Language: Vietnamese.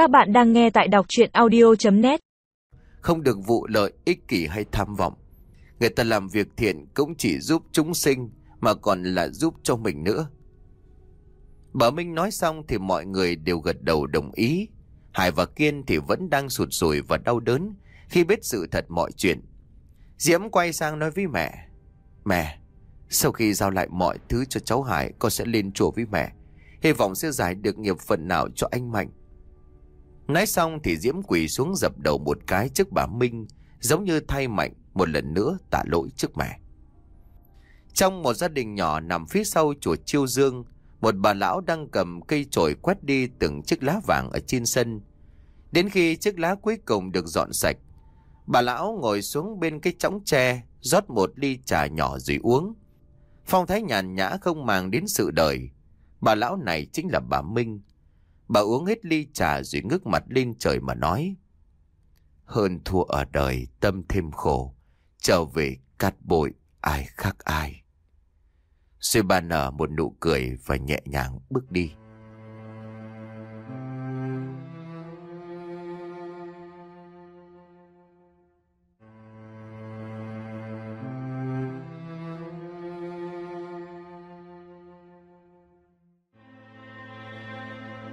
Các bạn đang nghe tại đọc chuyện audio.net Không được vụ lợi, ích kỷ hay tham vọng. Người ta làm việc thiện cũng chỉ giúp chúng sinh mà còn là giúp cho mình nữa. Bà Minh nói xong thì mọi người đều gật đầu đồng ý. Hải và Kiên thì vẫn đang sụt sùi và đau đớn khi biết sự thật mọi chuyện. Diễm quay sang nói với mẹ. Mẹ, sau khi giao lại mọi thứ cho cháu Hải, con sẽ lên chùa với mẹ. Hy vọng sẽ giải được nghiệp phần nào cho anh Mạnh. Nói xong thì Diễm quỳ xuống dập đầu một cái trước bà Minh, giống như thay Mạnh một lần nữa tạ lỗi trước mẹ. Trong một gia đình nhỏ nằm phía sau chùa Chiêu Dương, một bà lão đang cầm cây chổi quét đi từng chiếc lá vàng ở trên sân. Đến khi chiếc lá cuối cùng được dọn sạch, bà lão ngồi xuống bên cái chõng tre, rót một ly trà nhỏ rồi uống. Phong thái nhàn nhã không màng đến sự đời. Bà lão này chính là bà Minh. Bà uống hết ly trà rồi ngước mặt lên trời mà nói. Hơn thua ở đời tâm thêm khổ, trở về cát bội ai khác ai. Rồi bà nở một nụ cười và nhẹ nhàng bước đi.